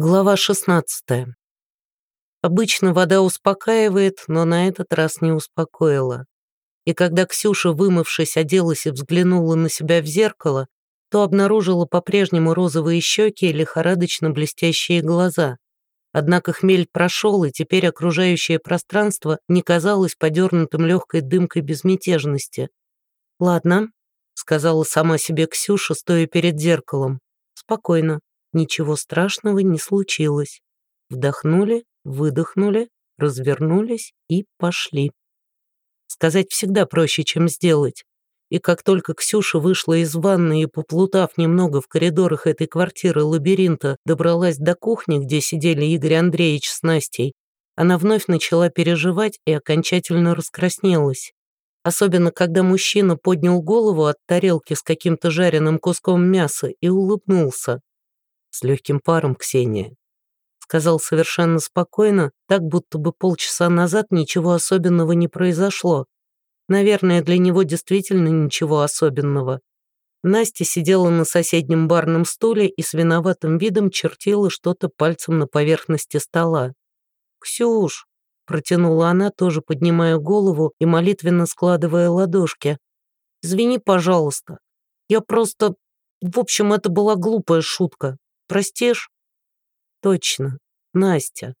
Глава 16. Обычно вода успокаивает, но на этот раз не успокоила. И когда Ксюша, вымывшись, оделась и взглянула на себя в зеркало, то обнаружила по-прежнему розовые щеки и лихорадочно блестящие глаза. Однако хмель прошел, и теперь окружающее пространство не казалось подернутым легкой дымкой безмятежности. «Ладно», — сказала сама себе Ксюша, стоя перед зеркалом. «Спокойно. Ничего страшного не случилось. Вдохнули, выдохнули, развернулись и пошли. Сказать всегда проще, чем сделать. И как только Ксюша вышла из ванны и, поплутав немного в коридорах этой квартиры лабиринта, добралась до кухни, где сидели Игорь Андреевич с Настей, она вновь начала переживать и окончательно раскраснелась. Особенно, когда мужчина поднял голову от тарелки с каким-то жареным куском мяса и улыбнулся с легким паром, Ксения. Сказал совершенно спокойно, так будто бы полчаса назад ничего особенного не произошло. Наверное, для него действительно ничего особенного. Настя сидела на соседнем барном стуле и с виноватым видом чертила что-то пальцем на поверхности стола. «Ксюш!» — протянула она, тоже поднимая голову и молитвенно складывая ладошки. «Извини, пожалуйста. Я просто... В общем, это была глупая шутка. Простишь? Точно, Настя.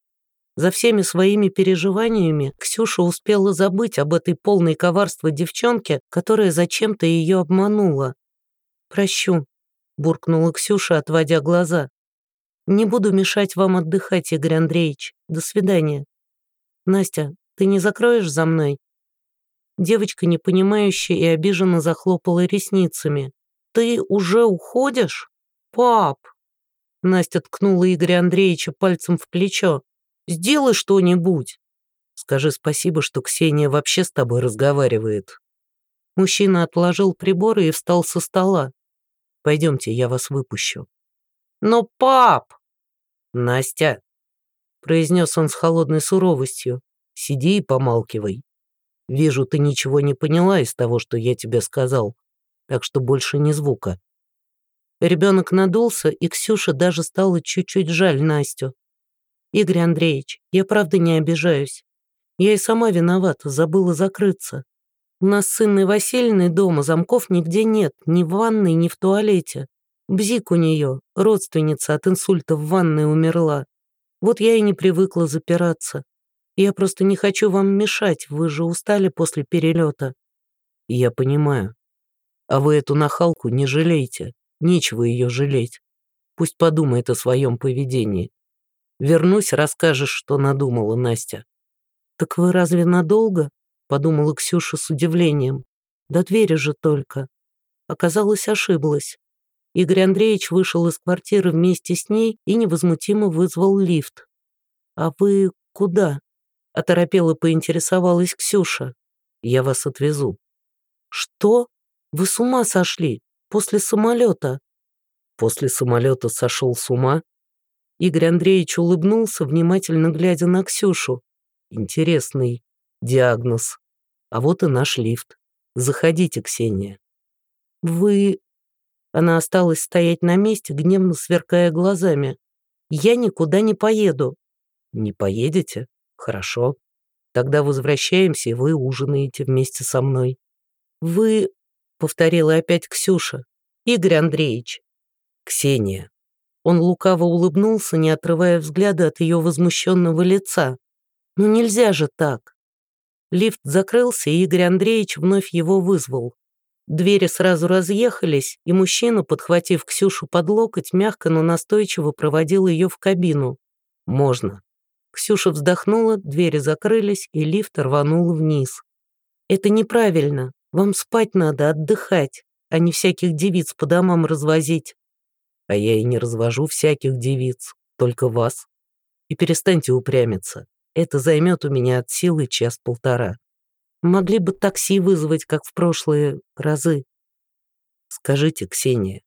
За всеми своими переживаниями Ксюша успела забыть об этой полной коварства девчонке, которая зачем-то ее обманула. «Прощу», — буркнула Ксюша, отводя глаза. «Не буду мешать вам отдыхать, Игорь Андреевич. До свидания». «Настя, ты не закроешь за мной?» Девочка, непонимающая и обиженно захлопала ресницами. «Ты уже уходишь? Пап!» Настя ткнула Игоря Андреевича пальцем в плечо. «Сделай что-нибудь!» «Скажи спасибо, что Ксения вообще с тобой разговаривает». Мужчина отложил приборы и встал со стола. «Пойдемте, я вас выпущу». «Но пап!» «Настя!» произнес он с холодной суровостью. «Сиди и помалкивай. Вижу, ты ничего не поняла из того, что я тебе сказал, так что больше ни звука. Ребенок надулся, и Ксюше даже стало чуть-чуть жаль Настю. «Игорь Андреевич, я правда не обижаюсь. Я и сама виновата, забыла закрыться. У нас с Инной Васильевной дома замков нигде нет, ни в ванной, ни в туалете. Бзик у нее, родственница от инсульта в ванной умерла. Вот я и не привыкла запираться. Я просто не хочу вам мешать, вы же устали после перелета». «Я понимаю. А вы эту нахалку не жалейте. Нечего ее жалеть. Пусть подумает о своем поведении. Вернусь, расскажешь, что надумала Настя. «Так вы разве надолго?» — подумала Ксюша с удивлением. «До двери же только». Оказалось, ошиблась. Игорь Андреевич вышел из квартиры вместе с ней и невозмутимо вызвал лифт. «А вы куда?» — оторопела поинтересовалась Ксюша. «Я вас отвезу». «Что? Вы с ума сошли? После самолета. После самолета сошел с ума? Игорь Андреевич улыбнулся, внимательно глядя на Ксюшу. Интересный диагноз. А вот и наш лифт. Заходите, Ксения. Вы... Она осталась стоять на месте, гневно сверкая глазами. Я никуда не поеду. Не поедете? Хорошо. Тогда возвращаемся, и вы ужинаете вместе со мной. Вы повторила опять Ксюша. «Игорь Андреевич». «Ксения». Он лукаво улыбнулся, не отрывая взгляда от ее возмущенного лица. «Ну нельзя же так». Лифт закрылся, и Игорь Андреевич вновь его вызвал. Двери сразу разъехались, и мужчина, подхватив Ксюшу под локоть, мягко, но настойчиво проводил ее в кабину. «Можно». Ксюша вздохнула, двери закрылись, и лифт рванул вниз. «Это неправильно. Вам спать надо, отдыхать, а не всяких девиц по домам развозить. А я и не развожу всяких девиц, только вас. И перестаньте упрямиться. Это займет у меня от силы час-полтора. Могли бы такси вызвать, как в прошлые разы. Скажите, Ксения.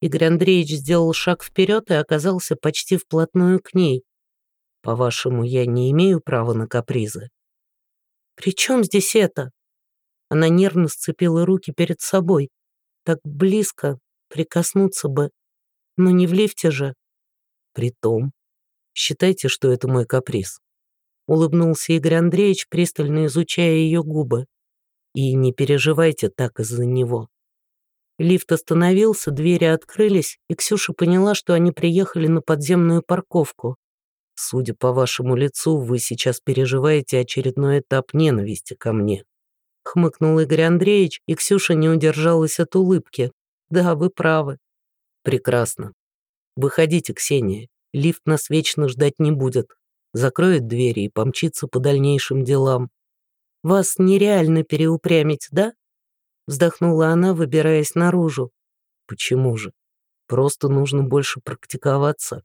Игорь Андреевич сделал шаг вперед и оказался почти вплотную к ней. По-вашему, я не имею права на капризы? «При чем здесь это?» Она нервно сцепила руки перед собой. Так близко, прикоснуться бы. Но не в лифте же. Притом, считайте, что это мой каприз. Улыбнулся Игорь Андреевич, пристально изучая ее губы. И не переживайте так из-за него. Лифт остановился, двери открылись, и Ксюша поняла, что они приехали на подземную парковку. Судя по вашему лицу, вы сейчас переживаете очередной этап ненависти ко мне. Хмыкнул Игорь Андреевич, и Ксюша не удержалась от улыбки. Да, вы правы. Прекрасно. Выходите, Ксения. Лифт нас вечно ждать не будет. Закроет двери и помчится по дальнейшим делам. Вас нереально переупрямить, да? Вздохнула она, выбираясь наружу. Почему же? Просто нужно больше практиковаться.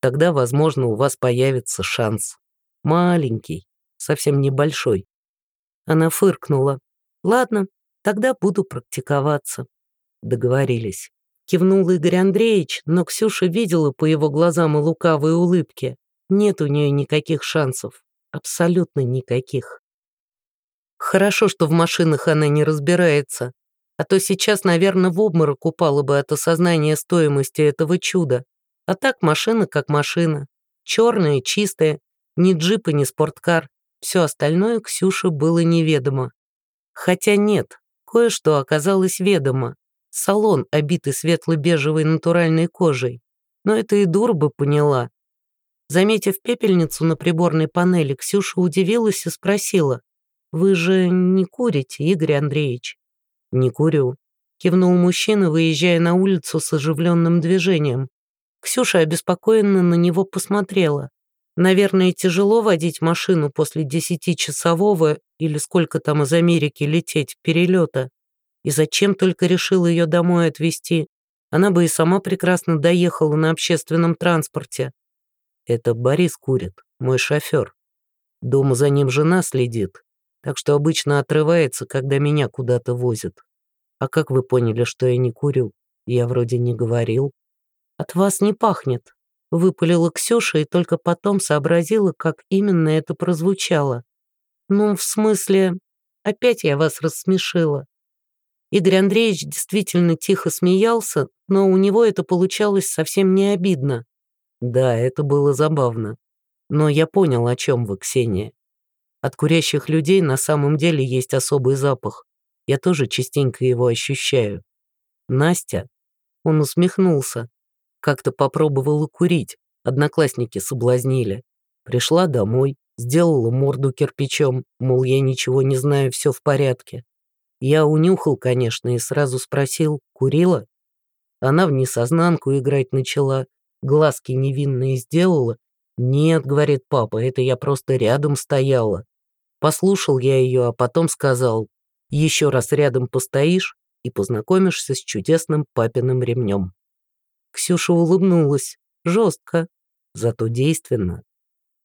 Тогда, возможно, у вас появится шанс. Маленький, совсем небольшой. Она фыркнула. Ладно, тогда буду практиковаться. Договорились. Кивнул Игорь Андреевич, но Ксюша видела по его глазам и лукавой улыбке. Нет у нее никаких шансов. Абсолютно никаких. Хорошо, что в машинах она не разбирается. А то сейчас, наверное, в обморок упала бы от осознания стоимости этого чуда. А так машина как машина. Черная, чистая, ни джип и ни спорткар. Все остальное Ксюше было неведомо. Хотя нет, кое-что оказалось ведомо. Салон, обитый светло-бежевой натуральной кожей. Но это и дур бы поняла. Заметив пепельницу на приборной панели, Ксюша удивилась и спросила. «Вы же не курите, Игорь Андреевич?» «Не курю», — кивнул мужчина, выезжая на улицу с оживленным движением. Ксюша обеспокоенно на него посмотрела. Наверное, тяжело водить машину после десятичасового или сколько там из Америки лететь перелета. И зачем только решил ее домой отвезти? Она бы и сама прекрасно доехала на общественном транспорте. Это Борис курит, мой шофер. Дома за ним жена следит, так что обычно отрывается, когда меня куда-то возят. А как вы поняли, что я не курю? Я вроде не говорил. «От вас не пахнет», — выпалила Ксюша и только потом сообразила, как именно это прозвучало. «Ну, в смысле, опять я вас рассмешила». Игорь Андреевич действительно тихо смеялся, но у него это получалось совсем не обидно. Да, это было забавно. Но я понял, о чем вы, Ксения. От курящих людей на самом деле есть особый запах. Я тоже частенько его ощущаю. Настя? Он усмехнулся. Как-то попробовала курить, одноклассники соблазнили. Пришла домой, сделала морду кирпичом, мол, я ничего не знаю, все в порядке. Я унюхал, конечно, и сразу спросил, курила? Она в несознанку играть начала, глазки невинные сделала. «Нет», — говорит папа, — «это я просто рядом стояла». Послушал я ее, а потом сказал, «Еще раз рядом постоишь и познакомишься с чудесным папиным ремнем». Ксюша улыбнулась. Жестко, зато действенно.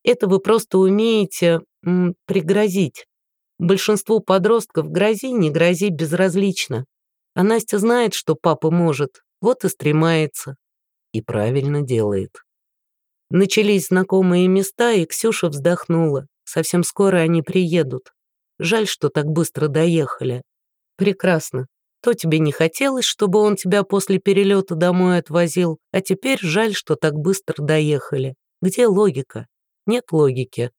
Это вы просто умеете м, пригрозить. Большинству подростков грози, не грози безразлично. А Настя знает, что папа может, вот и стремается. И правильно делает. Начались знакомые места, и Ксюша вздохнула. Совсем скоро они приедут. Жаль, что так быстро доехали. Прекрасно. То тебе не хотелось, чтобы он тебя после перелета домой отвозил, а теперь жаль, что так быстро доехали. Где логика? Нет логики.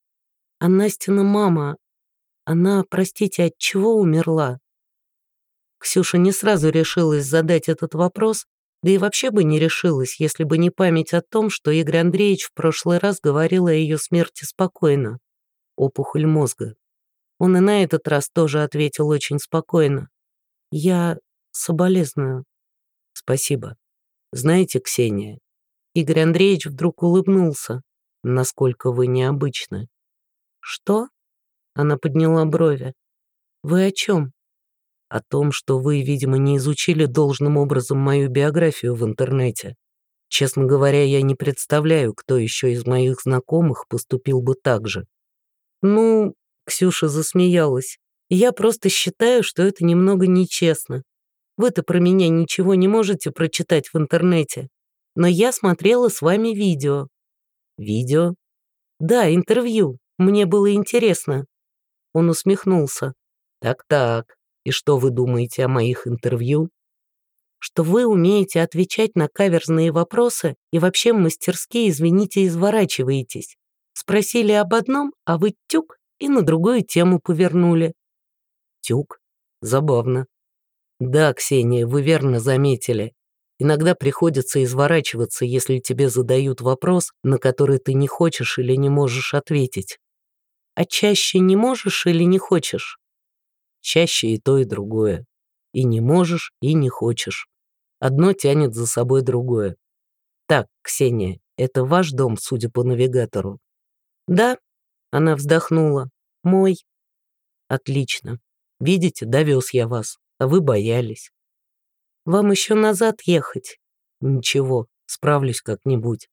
А Настина мама, она, простите, от чего умерла? Ксюша не сразу решилась задать этот вопрос, да и вообще бы не решилась, если бы не память о том, что Игорь Андреевич в прошлый раз говорил о ее смерти спокойно. Опухоль мозга. Он и на этот раз тоже ответил очень спокойно. Я соболезную. Спасибо. Знаете, Ксения, Игорь Андреевич вдруг улыбнулся. Насколько вы необычны. Что? Она подняла брови. Вы о чем? О том, что вы, видимо, не изучили должным образом мою биографию в интернете. Честно говоря, я не представляю, кто еще из моих знакомых поступил бы так же. Ну, Ксюша засмеялась. Я просто считаю, что это немного нечестно. Вы-то про меня ничего не можете прочитать в интернете. Но я смотрела с вами видео. Видео? Да, интервью. Мне было интересно. Он усмехнулся. Так-так. И что вы думаете о моих интервью? что вы умеете отвечать на каверзные вопросы и вообще мастерски, извините, изворачиваетесь. Спросили об одном, а вы тюк и на другую тему повернули. Тюк? Забавно. Да, Ксения, вы верно заметили. Иногда приходится изворачиваться, если тебе задают вопрос, на который ты не хочешь или не можешь ответить. А чаще не можешь или не хочешь? Чаще и то, и другое. И не можешь, и не хочешь. Одно тянет за собой другое. Так, Ксения, это ваш дом, судя по навигатору? Да, она вздохнула. Мой. Отлично. Видите, довез я вас, а вы боялись. Вам еще назад ехать? Ничего, справлюсь как-нибудь.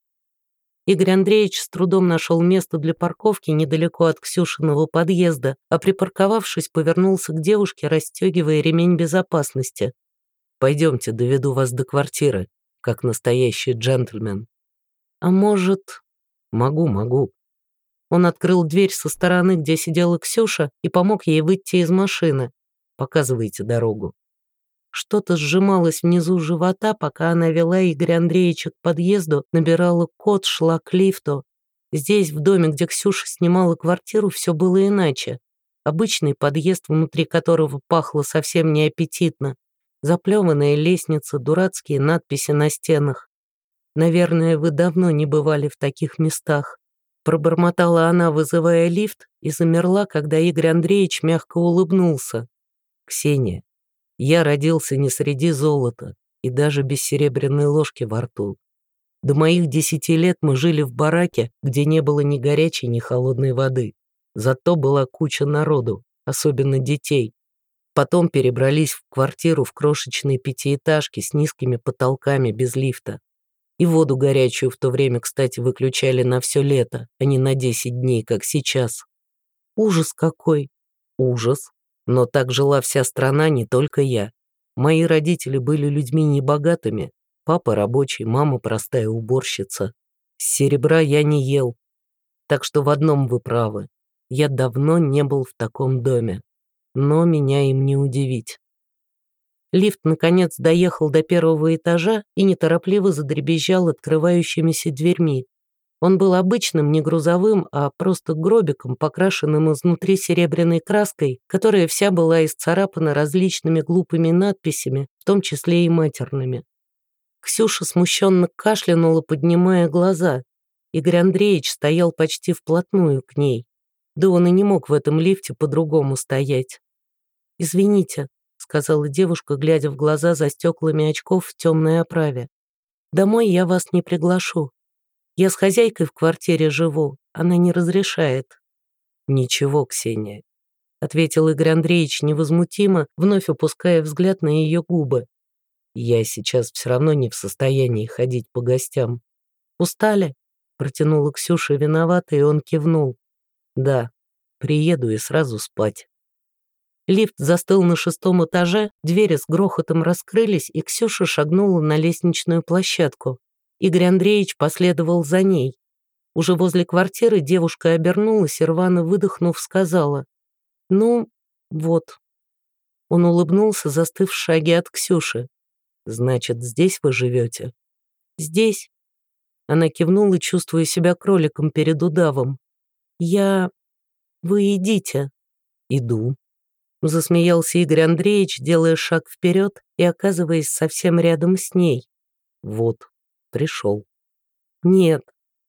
Игорь Андреевич с трудом нашел место для парковки недалеко от Ксюшиного подъезда, а припарковавшись, повернулся к девушке, расстегивая ремень безопасности. «Пойдемте, доведу вас до квартиры, как настоящий джентльмен». «А может...» «Могу, могу». Он открыл дверь со стороны, где сидела Ксюша, и помог ей выйти из машины. «Показывайте дорогу». Что-то сжималось внизу живота, пока она вела Игоря Андреевича к подъезду, набирала код, шла к лифту. Здесь, в доме, где Ксюша снимала квартиру, все было иначе. Обычный подъезд, внутри которого пахло совсем неаппетитно. Заплеванная лестница, дурацкие надписи на стенах. «Наверное, вы давно не бывали в таких местах». Пробормотала она, вызывая лифт, и замерла, когда Игорь Андреевич мягко улыбнулся. «Ксения, я родился не среди золота и даже без серебряной ложки во рту. До моих десяти лет мы жили в бараке, где не было ни горячей, ни холодной воды. Зато была куча народу, особенно детей. Потом перебрались в квартиру в крошечной пятиэтажке с низкими потолками без лифта. И воду горячую в то время, кстати, выключали на все лето, а не на 10 дней, как сейчас. Ужас какой! Ужас, но так жила вся страна, не только я. Мои родители были людьми небогатыми. Папа рабочий, мама простая уборщица. С серебра я не ел. Так что в одном вы правы. Я давно не был в таком доме. Но меня им не удивить. Лифт, наконец, доехал до первого этажа и неторопливо задребезжал открывающимися дверьми. Он был обычным, не грузовым, а просто гробиком, покрашенным изнутри серебряной краской, которая вся была исцарапана различными глупыми надписями, в том числе и матерными. Ксюша смущенно кашлянула, поднимая глаза. Игорь Андреевич стоял почти вплотную к ней. Да он и не мог в этом лифте по-другому стоять. «Извините», — сказала девушка, глядя в глаза за стеклами очков в темной оправе. «Домой я вас не приглашу. Я с хозяйкой в квартире живу, она не разрешает». «Ничего, Ксения», — ответил Игорь Андреевич невозмутимо, вновь опуская взгляд на ее губы. «Я сейчас все равно не в состоянии ходить по гостям». «Устали?» — протянула Ксюша виновата, и он кивнул. «Да, приеду и сразу спать». Лифт застыл на шестом этаже, двери с грохотом раскрылись, и Ксюша шагнула на лестничную площадку. Игорь Андреевич последовал за ней. Уже возле квартиры девушка обернулась и, рвано выдохнув, сказала «Ну, вот». Он улыбнулся, застыв в шаге от Ксюши. «Значит, здесь вы живете?» «Здесь». Она кивнула, чувствуя себя кроликом перед удавом. «Я... Вы идите». «Иду», — засмеялся Игорь Андреевич, делая шаг вперед и оказываясь совсем рядом с ней. «Вот, пришел. Нет,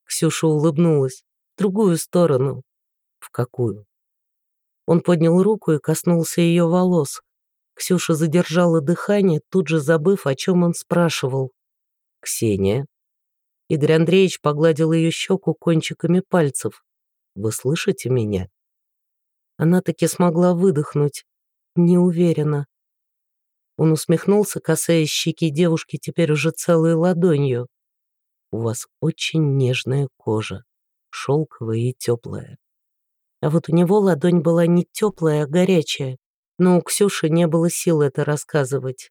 Ксюша улыбнулась, в другую сторону. В какую? Он поднял руку и коснулся ее волос. Ксюша задержала дыхание, тут же забыв, о чем он спрашивал. «Ксения?» Игорь Андреевич погладил ее щеку кончиками пальцев. «Вы слышите меня?» Она таки смогла выдохнуть. Не уверена. Он усмехнулся, касаясь щеки девушки теперь уже целой ладонью. У вас очень нежная кожа, шелковая и теплая. А вот у него ладонь была не теплая, а горячая, но у Ксюши не было сил это рассказывать.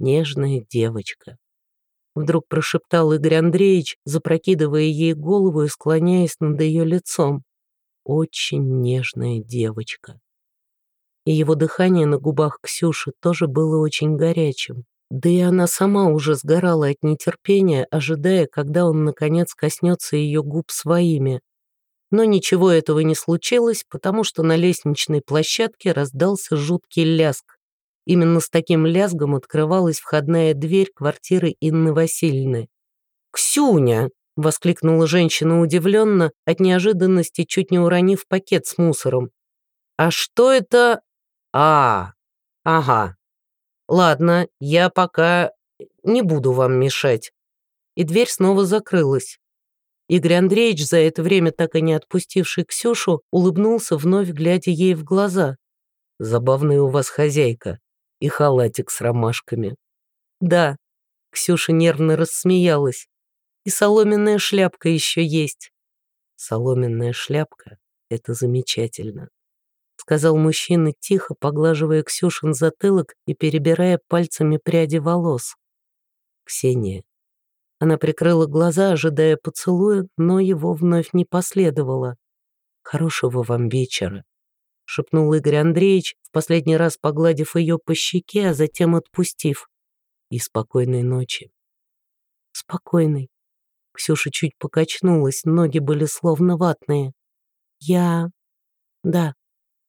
Нежная девочка. Вдруг прошептал Игорь Андреевич, запрокидывая ей голову и склоняясь над ее лицом. Очень нежная девочка. И его дыхание на губах Ксюши тоже было очень горячим, Да и она сама уже сгорала от нетерпения, ожидая, когда он, наконец, коснется ее губ своими. Но ничего этого не случилось, потому что на лестничной площадке раздался жуткий ляск. Именно с таким лязгом открывалась входная дверь квартиры Инны Васильевны. «Ксюня!» — воскликнула женщина удивленно, от неожиданности чуть не уронив пакет с мусором. «А что это...» «А, ага. Ладно, я пока не буду вам мешать». И дверь снова закрылась. Игорь Андреевич, за это время так и не отпустивший Ксюшу, улыбнулся, вновь глядя ей в глаза. «Забавная у вас хозяйка и халатик с ромашками». «Да», — Ксюша нервно рассмеялась, «и соломенная шляпка еще есть». «Соломенная шляпка — это замечательно», — сказал мужчина, тихо поглаживая Ксюшин затылок и перебирая пальцами пряди волос. «Ксения, она прикрыла глаза, ожидая поцелуя, но его вновь не последовало. «Хорошего вам вечера», — шепнул Игорь Андреевич, в последний раз погладив ее по щеке, а затем отпустив. «И спокойной ночи». «Спокойной». Ксюша чуть покачнулась, ноги были словно ватные. «Я... да,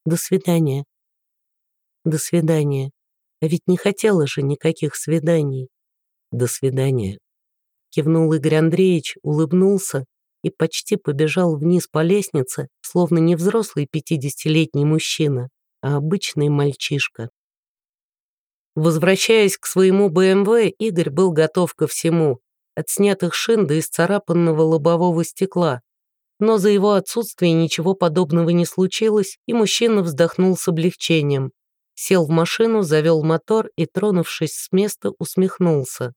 до свидания». «До свидания. А ведь не хотела же никаких свиданий». «До свидания» кивнул Игорь Андреевич, улыбнулся и почти побежал вниз по лестнице, словно не взрослый пятидесятилетний мужчина, а обычный мальчишка. Возвращаясь к своему БМВ, Игорь был готов ко всему, от снятых шин до исцарапанного лобового стекла. Но за его отсутствие ничего подобного не случилось, и мужчина вздохнул с облегчением. Сел в машину, завел мотор и, тронувшись с места, усмехнулся.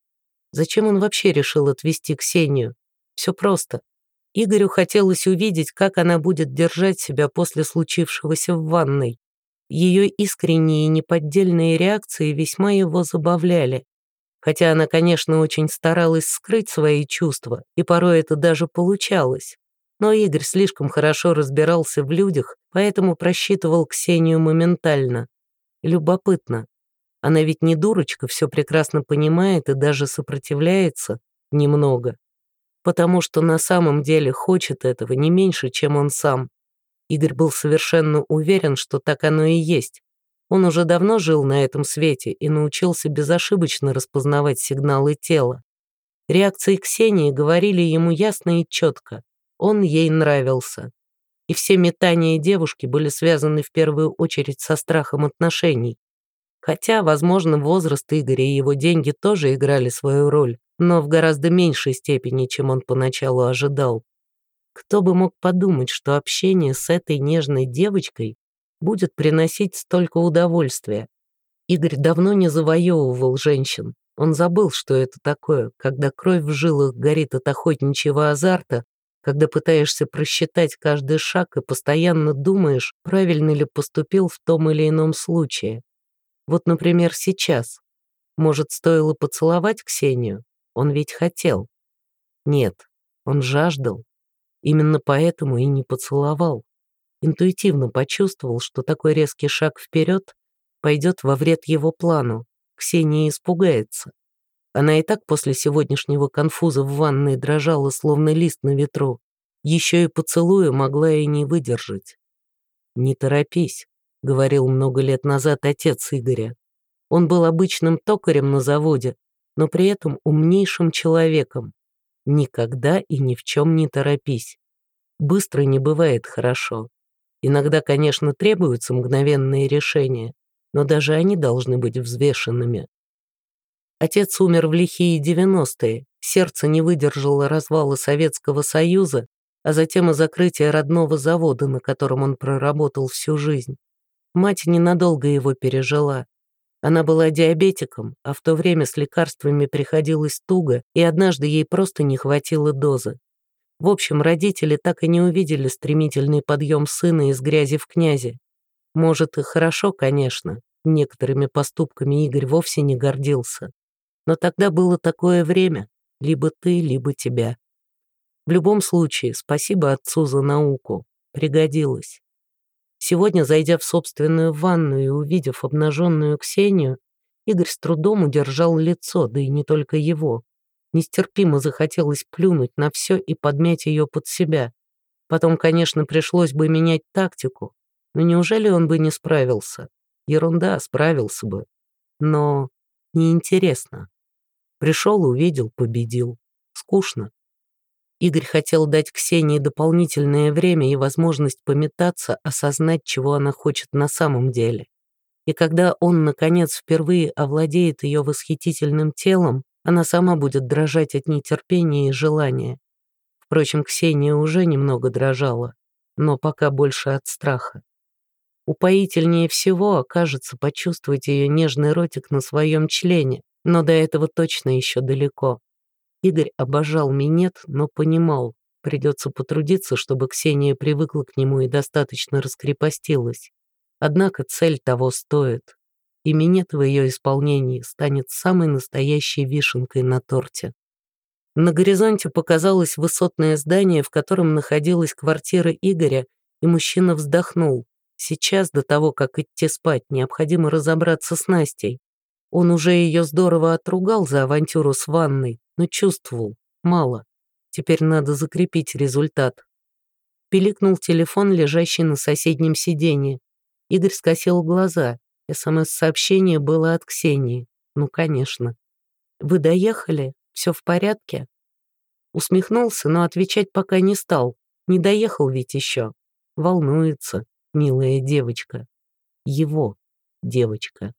Зачем он вообще решил отвезти Ксению? Все просто. Игорю хотелось увидеть, как она будет держать себя после случившегося в ванной. Ее искренние и неподдельные реакции весьма его забавляли. Хотя она, конечно, очень старалась скрыть свои чувства, и порой это даже получалось. Но Игорь слишком хорошо разбирался в людях, поэтому просчитывал Ксению моментально. Любопытно, она ведь не дурочка, все прекрасно понимает и даже сопротивляется немного. Потому что на самом деле хочет этого не меньше, чем он сам. Игорь был совершенно уверен, что так оно и есть. Он уже давно жил на этом свете и научился безошибочно распознавать сигналы тела. Реакции Ксении говорили ему ясно и четко. Он ей нравился. И все метания девушки были связаны в первую очередь со страхом отношений. Хотя, возможно, возраст Игоря и его деньги тоже играли свою роль, но в гораздо меньшей степени, чем он поначалу ожидал. Кто бы мог подумать, что общение с этой нежной девочкой будет приносить столько удовольствия. Игорь давно не завоевывал женщин. Он забыл, что это такое, когда кровь в жилах горит от охотничьего азарта, когда пытаешься просчитать каждый шаг и постоянно думаешь, правильно ли поступил в том или ином случае. Вот, например, сейчас. Может, стоило поцеловать Ксению? Он ведь хотел. Нет, он жаждал. Именно поэтому и не поцеловал. Интуитивно почувствовал, что такой резкий шаг вперед пойдет во вред его плану. Ксения испугается. Она и так после сегодняшнего конфуза в ванной дрожала, словно лист на ветру. Еще и поцелуя могла и не выдержать. «Не торопись», говорил много лет назад отец Игоря. Он был обычным токарем на заводе, но при этом умнейшим человеком. Никогда и ни в чем не торопись. Быстро не бывает хорошо. Иногда, конечно, требуются мгновенные решения, но даже они должны быть взвешенными. Отец умер в лихие 90-е, сердце не выдержало развала Советского Союза, а затем и закрытия родного завода, на котором он проработал всю жизнь. Мать ненадолго его пережила. Она была диабетиком, а в то время с лекарствами приходилось туго, и однажды ей просто не хватило дозы. В общем, родители так и не увидели стремительный подъем сына из грязи в князи. Может, и хорошо, конечно, некоторыми поступками Игорь вовсе не гордился. Но тогда было такое время, либо ты, либо тебя. В любом случае, спасибо отцу за науку, пригодилось. Сегодня, зайдя в собственную ванную и увидев обнаженную Ксению, Игорь с трудом удержал лицо, да и не только его. Нестерпимо захотелось плюнуть на все и подмять ее под себя. Потом, конечно, пришлось бы менять тактику, но неужели он бы не справился? Ерунда, справился бы. Но неинтересно. Пришел, увидел, победил. Скучно. Игорь хотел дать Ксении дополнительное время и возможность пометаться, осознать, чего она хочет на самом деле. И когда он, наконец, впервые овладеет ее восхитительным телом, она сама будет дрожать от нетерпения и желания. Впрочем, Ксения уже немного дрожала, но пока больше от страха. Упоительнее всего окажется почувствовать ее нежный ротик на своем члене, но до этого точно еще далеко. Игорь обожал минет, но понимал, придется потрудиться, чтобы Ксения привыкла к нему и достаточно раскрепостилась. Однако цель того стоит, и минет в ее исполнении станет самой настоящей вишенкой на торте. На горизонте показалось высотное здание, в котором находилась квартира Игоря, и мужчина вздохнул. Сейчас, до того, как идти спать, необходимо разобраться с Настей. Он уже ее здорово отругал за авантюру с ванной, но чувствовал, мало. Теперь надо закрепить результат. Пиликнул телефон, лежащий на соседнем сиденье. Игорь скосил глаза. СМС-сообщение было от Ксении. Ну, конечно. «Вы доехали? Все в порядке?» Усмехнулся, но отвечать пока не стал. Не доехал ведь еще. Волнуется, милая девочка. Его девочка.